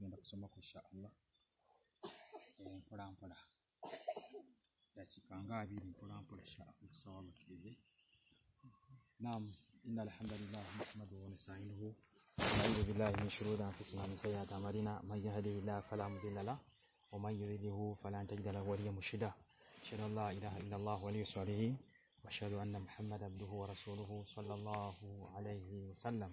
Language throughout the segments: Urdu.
tugenda kusoma ku inshaallah empulampula dakiika nga abiri mpulampula inshaallah tusaba bakirize nam ان الحمد لله نحمده ونستعينه ونعوذ بالله من شرور انفسنا ومن سيئات اعمالنا من يهده الله فلا مضل له ومن يضلله فلا تجد له وليا مرشدا اشهد ان لا اله الا الله ولي الصالحين واشهد ان محمدا عبده ورسوله صلى الله عليه وسلم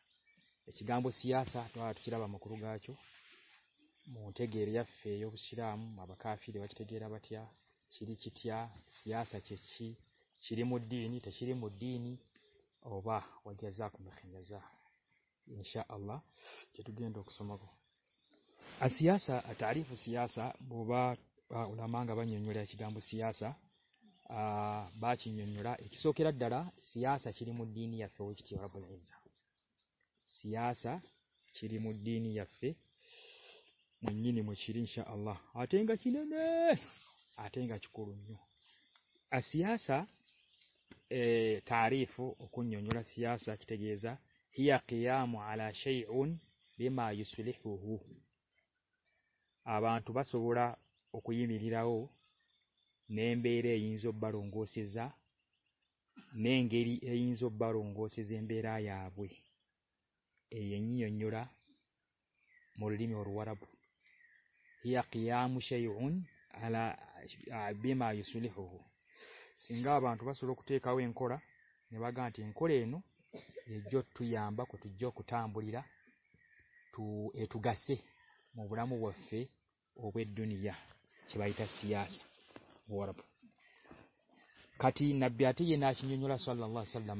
گیا متحدہ گیریا فیو سام میرا بات سیری چیتیا سیاس مددی سری مددی نیوا جا ان شاء اللہ تاریف بہت منگا ناسا با چینا درا سیا مدد سر مودی نیپ آتے ہیں گا آتے ہیں گاچھا تاریف اوکنی چیتے گی جا ہکا ملاشن آبانت اوکی نی را مین بے ری زبہ رنگ سے جا مین گیری اب رنگ سے جمبیر ایورا مل ہی آ مسائل انسلے ہو گا سلو کتھے کھا این خورا نا گاٹھی اینکور کتا بولا موسی بہت دنیا چاہیے کتنی سولہ سالہ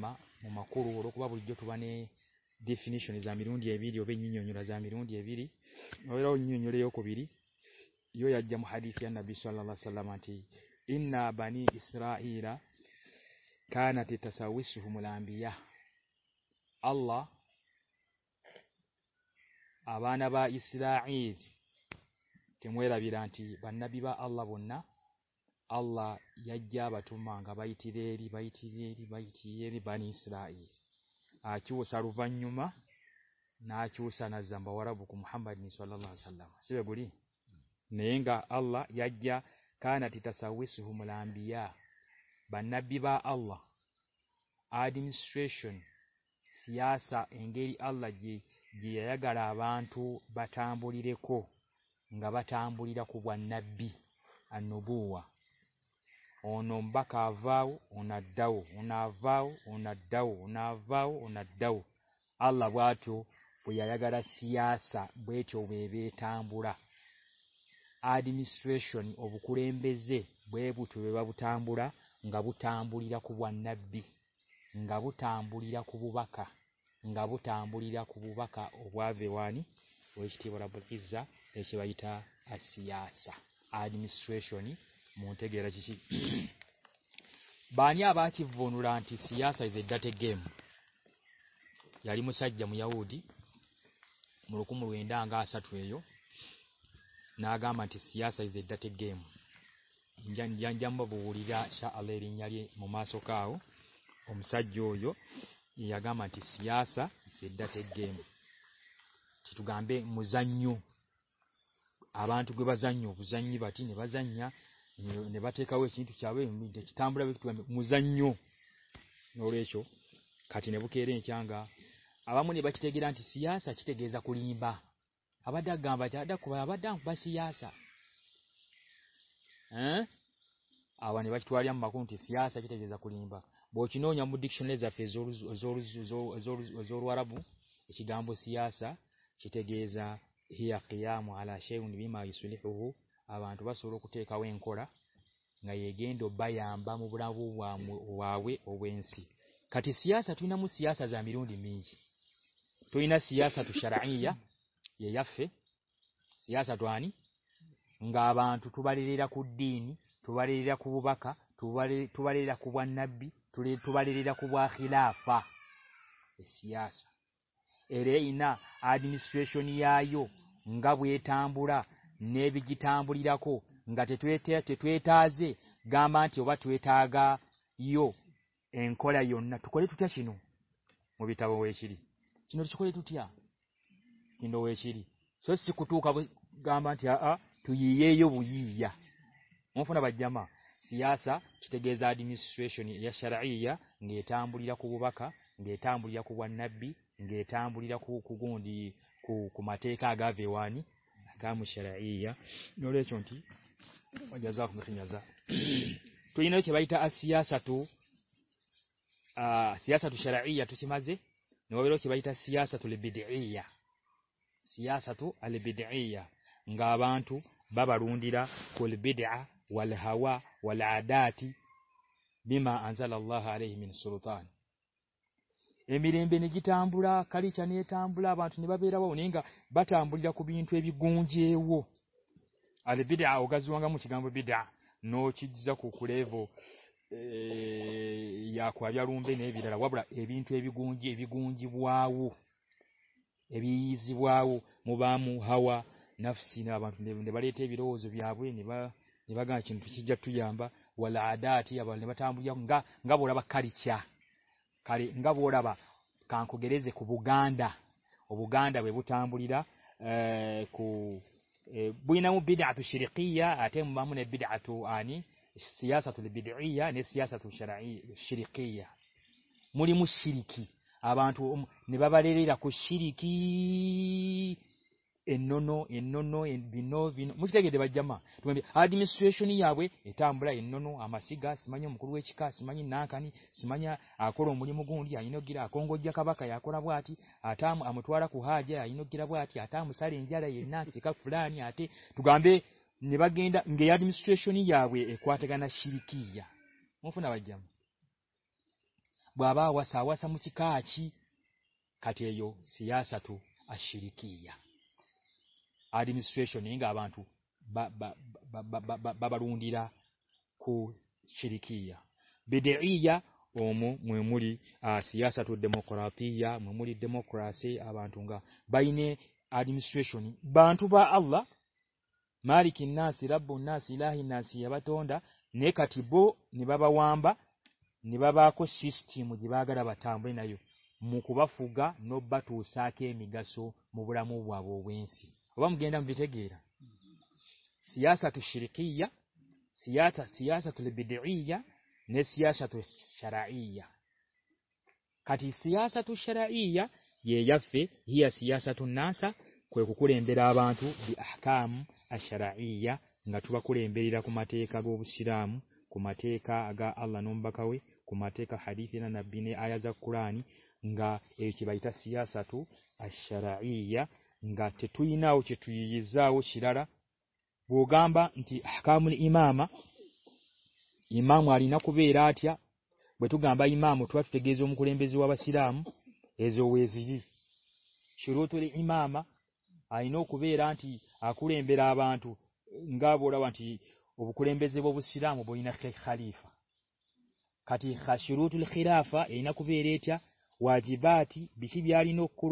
موبائل اللہ تسا نبا بانی با بننا اللہ آو اروبانی جامب روا دیسلامی نی گا آلہ گارے گا بھا تھا نو بوا ان دلہو گراسا بے تام بڑا آڈمیسٹر بے جے بے بتاب باقاعدام بڑی را کو باقا بوا بوا نی باتمیسٹر منٹ گیراس بانی آبا بنانا سیا جیت گیم یاری مسائد موی میٹا ٹھیک گیم آل مما سکا ہومسا جیڈا تیم چیت گانب مزا آبانو بجائن بات جا چھاؤں چھتا ہم مجھے نیو نو ریسو کا کھیرے آبا میب چھت گیرا چھتائی گی جا کر چھتائی گرجا کوریئر بوسی نویاں ڈن ایسی دیا چیٹ گے جا ہی کم آس ان بانتوب سوروا گا یہ گے با ہما موبا کا موسی ٹونا ساتھ گا بھن رکھو دیو بو باڑھوا نبی رکھوا پا آسٹریشنی آو ہابام نیب گیٹا بری گا ما کونا ٹوتیاسی نو بوٹا بھاٮٔے منا بے جا دینے سن سا گیٹا بریوا کا گیٹا بریوانی گیٹا بری مت ویوانی گا بن بابا را بیما اللہ ایمر بھی گیٹ آبر کاری بانٹنے براب ہوئی بات گنجیو ارے اوگا جو نو چی جا گنج گنجیو بوبا مواوع نبسی نا بانٹے روزہ گانے ہم لو یا گا بوبا کاری کال اِنگا بواب گان کو دلے جی کو گاندا بو گاندا بے بتانا بڑی دا کو بینو سریک آتے بھی دو آنے سیا سات سریک مرم سرکی آبان سریک بابا سا سام چی کا ساتھ آڈمیسٹر گا بانٹو بابا رندیرا سرکھی بھی دیکھ مو میری آموکا میری ڈیموکرا بانٹ گا بھائی اڈمیسٹر بانٹوا آسراب بو نا نا سب بات نی کت بو نیبابا نیبابا کو سیسٹی مجھے برابا تب نا موکوبا فوگا نب بات ساکے میگا سو مبرا موبینسی گا نم بےاتے کا گانچ توی جاؤ سرادہ بو گامبا کا ملا مار نا کبھی راتا بتو گانبا مٹو گی جمبے جواب سرو تلامہ آئی نوانتی ہاکیمبیرابو گا بو راب بو کورا نا خریفا یہ نا کبھی ریٹ اوا جی بات نو کور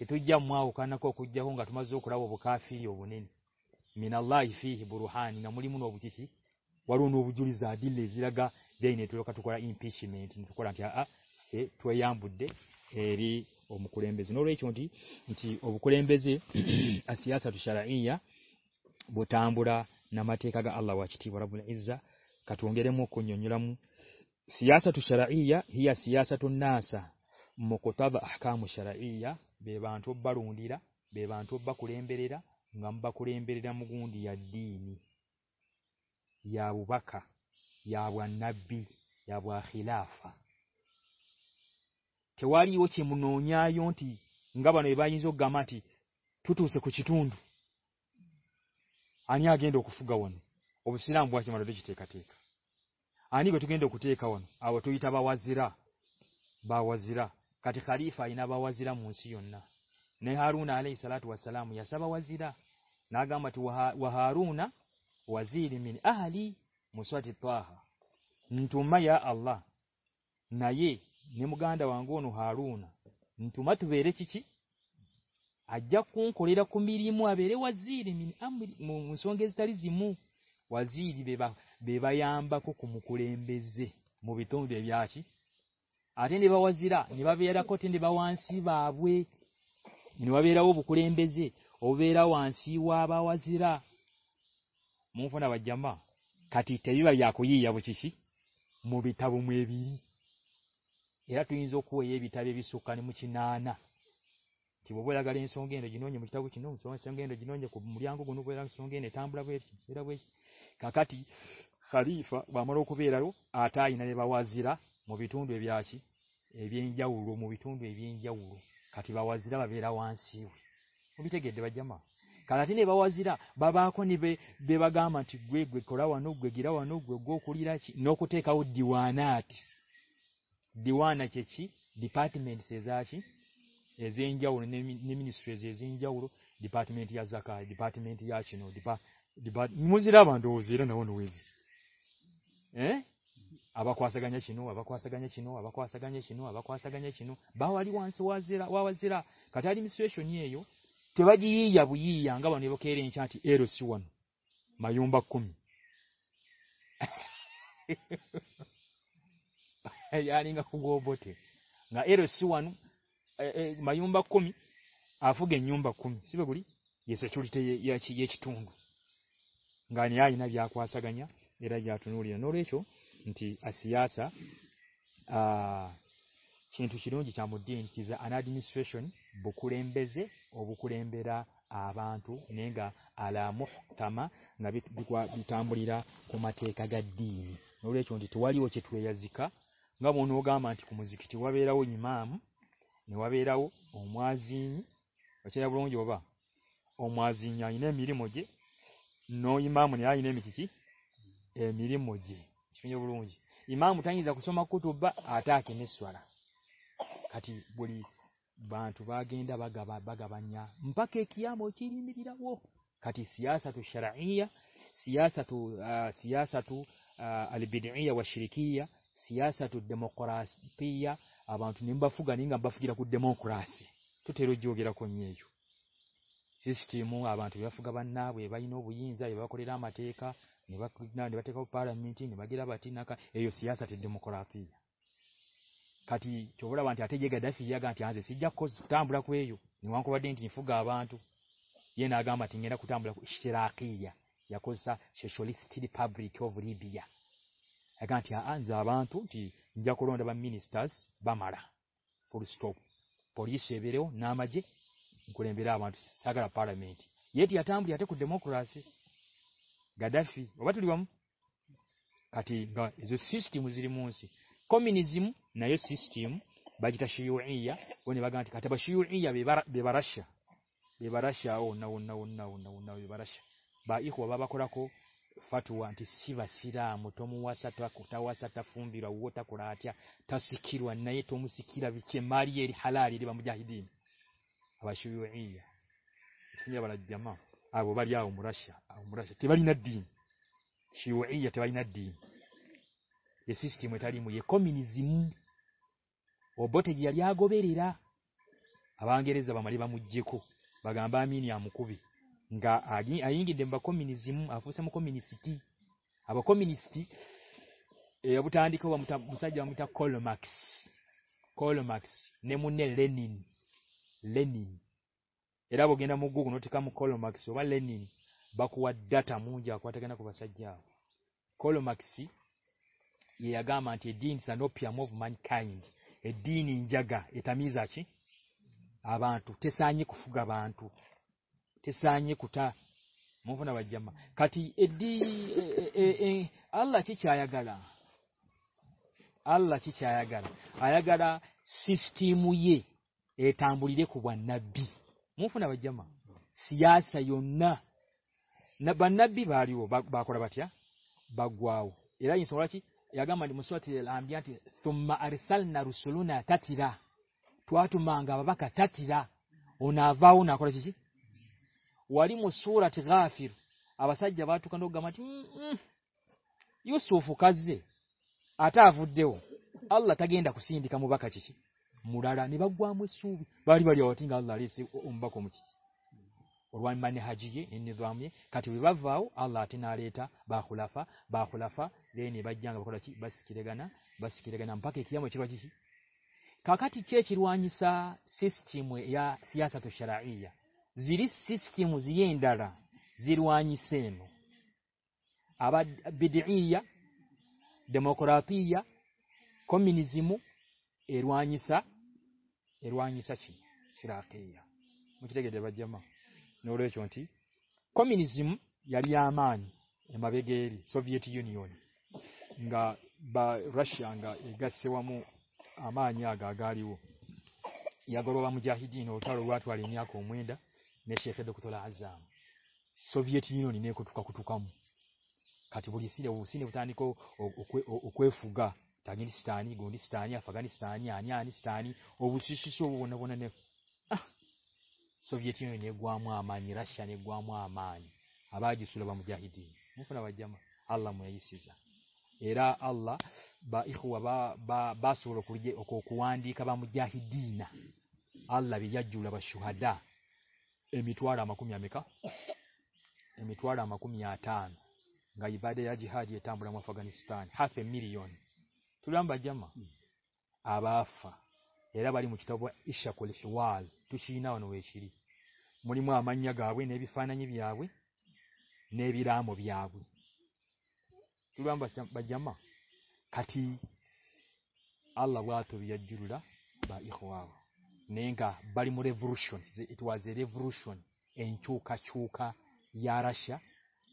یہ تو گیا ماؤ نو کوئی ہوں گا جو فیو نہیں مین لائی فی بور ہانو تھی نو جو کا سی تمام بد دے ہیر اب مکمل سے نو ریچوی چی کو ساتھ سر بوتا برا نما تھی کا برابر جا کام گے موقو یون ساتو سر اِسیتون نا سا مکو تو با مسئلہ ا بنو باروندا بنو باقی ایمیرا باقی ڈیمی بو باقا نابیو آسم نو گی بگ گا می ٹوٹوسر کو چیٹوند آ گیندو فوگاؤن ابس نا بوازے مطلب آ گو کون آباد با زیر زیرا بابا زیرا موسی نہیں گانا رونا مسو آئیے گاندان گو نو ہارونا تو آج موا بیم مسواری آ ٹھنڈی با زیرا تین دے باسی بابو بو کو زیرا مجھے ہماری کوئی بچے مو میرا سکانا سو روپیے موبائل آٹھا با زیرا ببتو ادو ابھی جاؤ ببھی ادو اب جاؤرو کار زیراب میٹھا گیڈے بہت کار بازا زیرا بابا کوئی بے بیما روی روا نو کو دان دیوانا چی ڈپارٹمینٹ سے جاسنگ یہ جاؤ نیسٹری جاؤر ڈیپارٹمینٹ ڈیپارٹمینٹ زیرا بندوز نو آبا خوشا گانجا سنو آوبا گانا چنو آسا گانے سنو آسا گانا چنواری میومیوانبھی آپ گینیوں با کچھ گیا کو سا گانیا گیا نوڑی سو سن ٹوسی دوں جی تا منا سوشن بکور بوکورے آنٹو گا آلام بڑی راٹو جی کام جتوا روام نواب روا جی روبا اما جا میرے مجھے نوما می میرے مجھے سما با آٹا کے سوارا بانٹ با گیندا با گا نیا ساتھ سرو ساتولی سرکھیموڑا کو ڈمووراسی روزرا کوئی مو آفی جا م پارا میٹھے گیر بات نا سات کا دیکھ گانا ہمارے پو گانوینا گامرکھی فبری چوبری گانٹھی جاس با مارا پوری پوری برو نام گورن سے سر پارا میٹری کو ڈموکرا سے گڈافی بات کارٹم کمونیزم نیا سم بھائی ہونی نو نو نواراشیا باوا با باکا کو فتوا متوازا فن آس کیروا نئی ماری آباد اومرا تھی بات یہ سیسٹی متعارم بتاری ریریرا آبیر بہ مجھے با گا میری مو کن آگین آئین گیڈنیجم آپو سامو مٹی اب آپ مت مارکس مارکس نیم نی لین اٹھا بو گینا مو گوگن کلو مل با کول آئی گا منفی مو می جگہ اتا منٹو ٹھیک ٹھیک مجھے اللہ گارا آیا گار گارا میٹوبان mufuna bajama siyasa yonna na banabbi baliwo bakola batya bagwao era insolachi yagamba ndi muswati elambia ati thumma arsalna rusuluna tatira twatu manga babaka tatira onavao na kola chichi wali musurati ghafir abasajja batu kandoga mati mm, mm. yusufu kaze atavuddewo allah tagenda kusindika mubaka chichi مورا ری بوا مار بار گا اللہ ریسی ہم با کوئی با بو آلاتا با خولافا با خولافا دے نی بہن باسی کسی کمپا کیروانی ڈیمکر کمیونزما میرے گی دے با نو ریوی کمیونزم یا منگی سویت یونیسیو مو ماری نوارواری نیشولا ازام سویت یونی کوگا ستانیستانیستانی سویت یونیوسولا آلام میرا آللہ بہواب با با سوانی بہ دل بھی سوہادا امیٹو آڈام کو میم آڈام کو میب جی تمام افغانستان ہاف اے میرین tulamba jama abafa era bali mu kitabo isha kul hiwal tushina wano weshiri mulimu amanya gaabwe n'ebifaananyi byabwe n'ebiraamo byabwe tulamba bajama kati Allah bwatu byajjulula ba ikhwaabo nenga bali mu revolution it was a revolution enchuka chuka ya Russia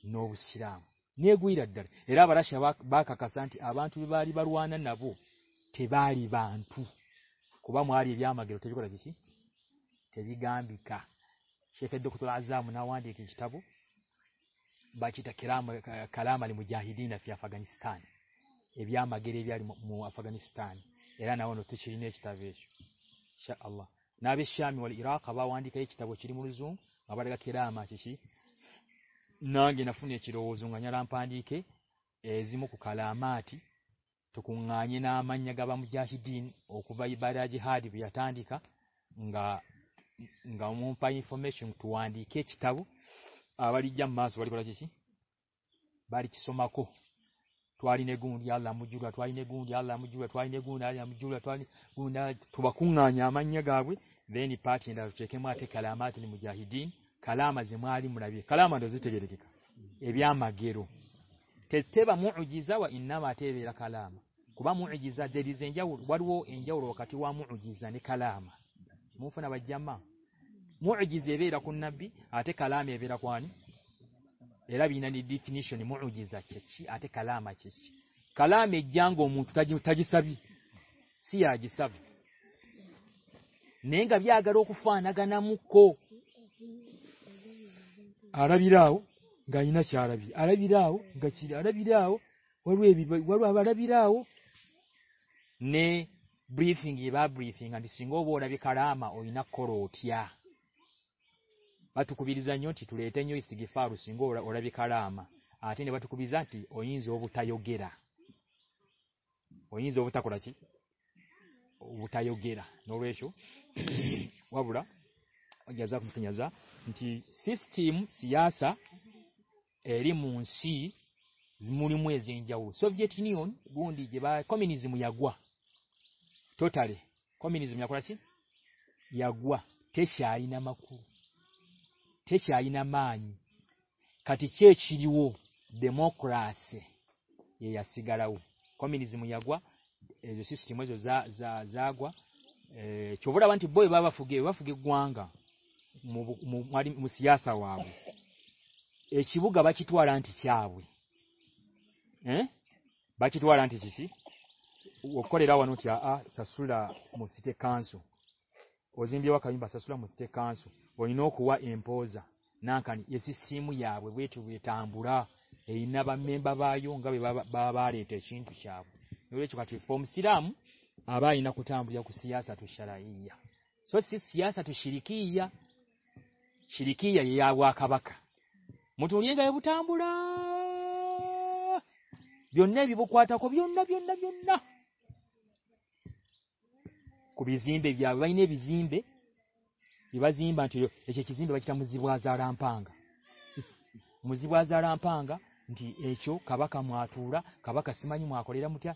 n'obusiraamu neegwira ddala era abalasha bakakasa nti abantu be baali balwana nabo tebaali bantu kuba mwali ebyamagero tebikola kiki tebigambika shekhe dokitor azaamu nawandiika ekitabu bakiyita kalama li mujahidina fi afghanistan ebyamagero ebyali mu afghanistan era nawe no tekirina ekitabu ekyo inshaallah n'abeshami wal iraq bawandiikayo ekitabu kiri mu luzungu nga balega kirama kiki نا گینا فون چی روزی کے جی مکو خالا نام گا مجاحین وہ کوئی ہاری بھیا گھوائی فرمے آج بھاری سما کو مجھوا گونہ مجوگا کالماجی مارے مرابی کال گیروا موجا انٹھے کال موجا دری جین وہاں میزا کال مو فن آئی گیا مت اگیز راک نبی آتے کالے موٹین جا کھے کالی گیا گو می سب سی آ سب نی گا روانا مو کو پاروارا ما آپ کی جتائیو گیرا جب با کو گیرا چوبڑا سٹیما سا ری منسی مو سب جیتنی جی بہن زمیا گوا ٹواری کمی گوا تھی نا ما ٹھسی آئی نا مو مکرا سے رو کمی گوا سما جا گوا چوبا من با فوگی بہت گوا میا چیٹوارکڑا نویاسوا منسوند سات مانسوینوا ایمپوا نہ چیری مٹا تھا نی بیمبے مجھے رنگا جی چو کب مورا کھبا کسیما مویرا متیا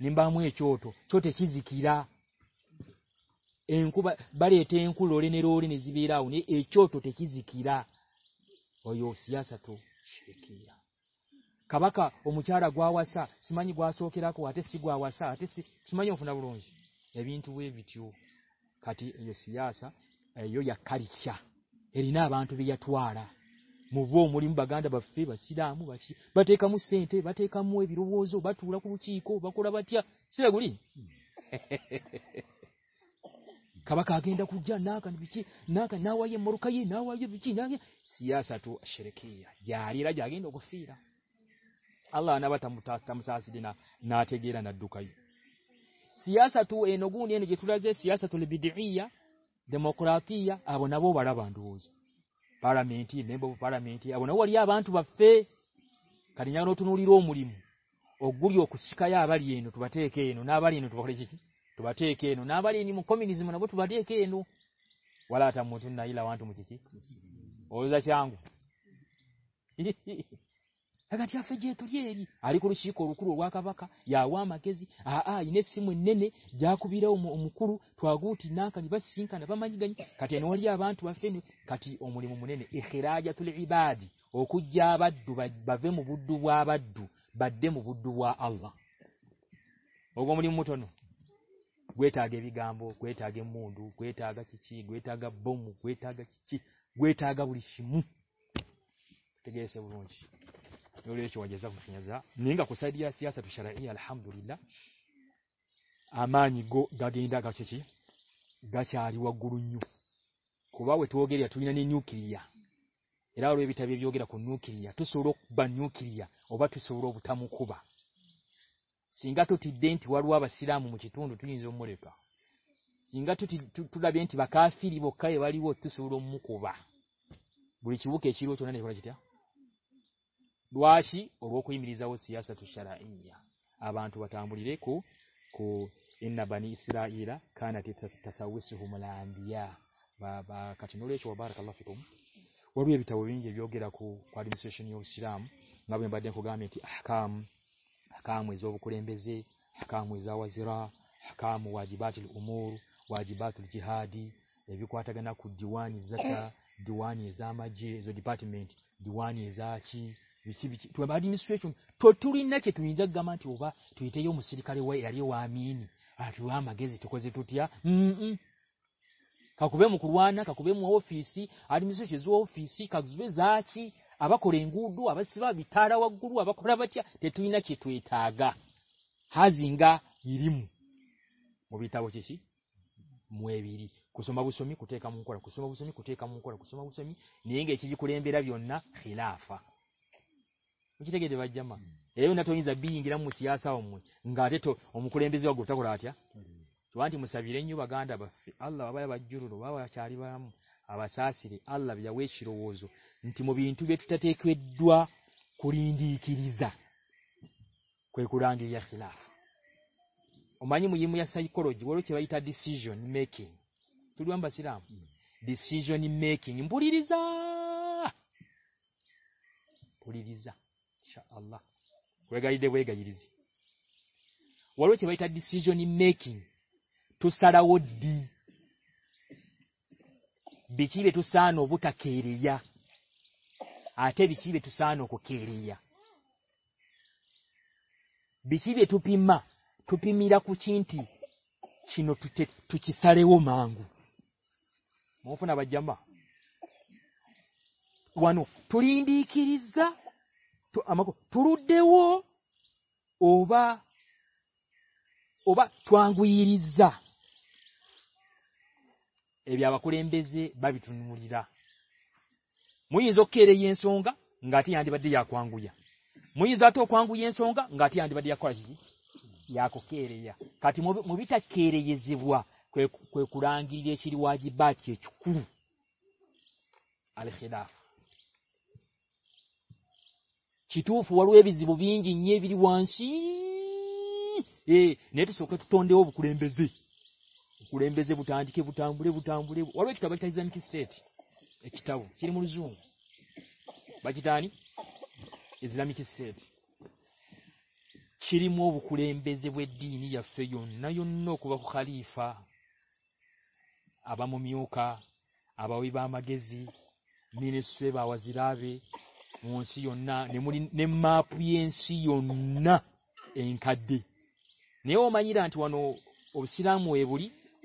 نمبا مو ایچو چوٹے کیرا بارے روڑی نیبیرا چو ٹوٹے کی جیکرا ساتھی کابا گوا واشا سما گوا سا ریری نا بانٹویارا موبو مریم بغان بات بات kabaka agenda kujja naka biki naka nawaye murukaye nawaye biki nange siyasa tu ashirikiya yarira jagenda kufira Allah anabata mutasa musasidina nategera na dukayo siyasa tu enoguni eno gitulaze siyasa tu libid'iya demokratia abo nabo barabanduza parliament member of parliament abo nabo ali abantu bafe kalinyano tunulira omulimu oguli okushikaya abali eno tubateke eno n'abali eno tubakole kiki نا مخونی نو جاپے امنی میرا جاتے مبدوا مت گام گوا گے موٹا گا بم گیا آ میری داغاس گاس آج نو کب آئٹو گیری نو کھیرا گیر کو نو کھیس روب نو کھی بھو روا م جنگات دینتوا روا سو من مرگا ٹوتی دینت ریو تم مکوا بری چوسی رواشو ری جا سات آبا بری ری با ناسا نو بھوکا سوشن سامان کامبے جی مجھے راواد بات امر اوادی بات جی ہادی یہ بھی کو ڈپارٹمینٹ دوانی ٹوئی مارے ارے اوا میٹوا می ٹوتی کام کو مو فیسی اڈمیسٹ آپ کو چیسی موے کسما گسومی کام کری نی گئی کوئی ما منگاجی تھو ہماری آ سر اللہ گیسلا میری میاں بڑے بیچو سہ نو با کے آٹھ بیسو سہ نو کوئی بیٹوی ما ٹوپیما کون سوچ سا رو مو منا بجا ہوں تور ہمریجا باقیم بھی مجھے کئی سو گا انگاٹھی آج بدی یا کوئی جاتو کو چوگا گاتی آج بات کو بھی ریبواڑی چیٹو نیٹ سوندے کوریم بھوٹان بڑے بھوٹا بڑے اور بچا سیٹا سر مونی سیٹ سریم سے آبا ممی اکا آبا با ما گزی نیشو بابا زیرا ری ما پی نیمائی راوا نو با موڑی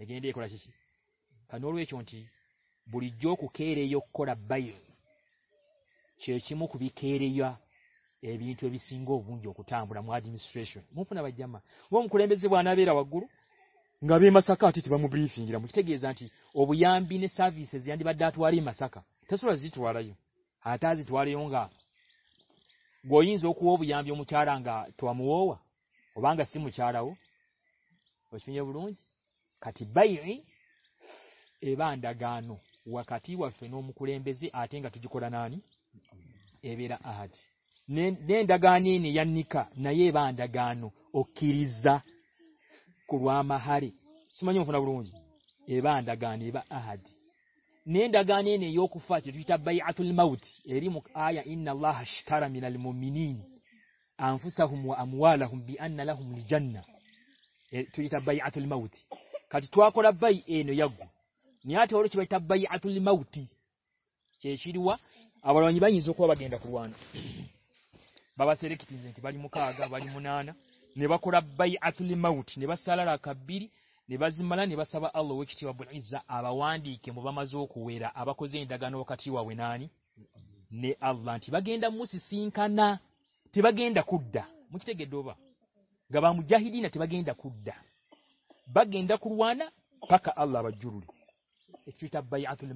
بھ چویریشن گیا ہاتھا جتو ریوں گا گوی زو کو مچھا راگا موبائل مچا راؤن بر بائی آتی نا دے یا گانو را کر مہاری سمجھ مختلف معتی بائی آٹولی معتی نا کباب کو نی اوانی گیندا موسیسی نا گیندا کبدا میروبا ہی گیند کھکدا با گیندا کوروانا بائی آٹولی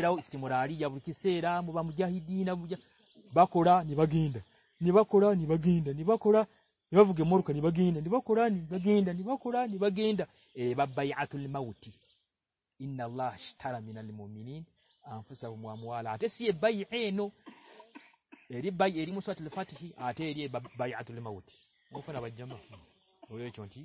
روا مجھے بابائی آتلتی ان ترمیوا موسے بھائی مسلے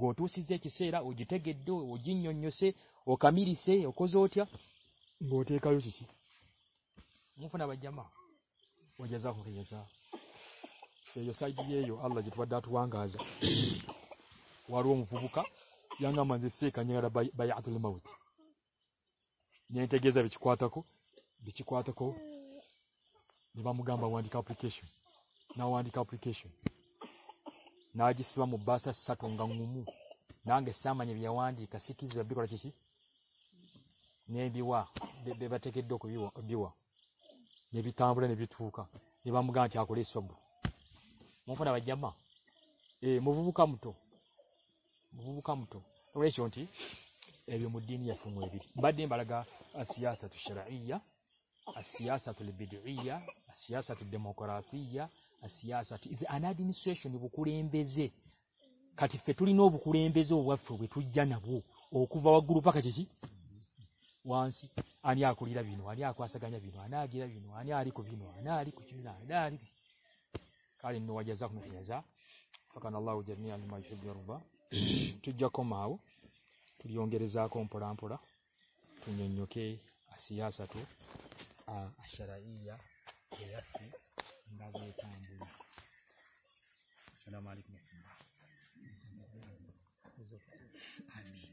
گوسیز گیٹوسے کا میرے سے نہیسواں مب سات گاؤں مو نہ سامنے کو گانچ وہ فن آئی گیا ہمارا گا ساتھ ساتھ بکڑ نو بوڑھے تھوانا بابا گروپ آئی آسا نوانا جا سکانا لے با چوڑی ہوں گے ری جا پڑا پڑا السلام سرماڑا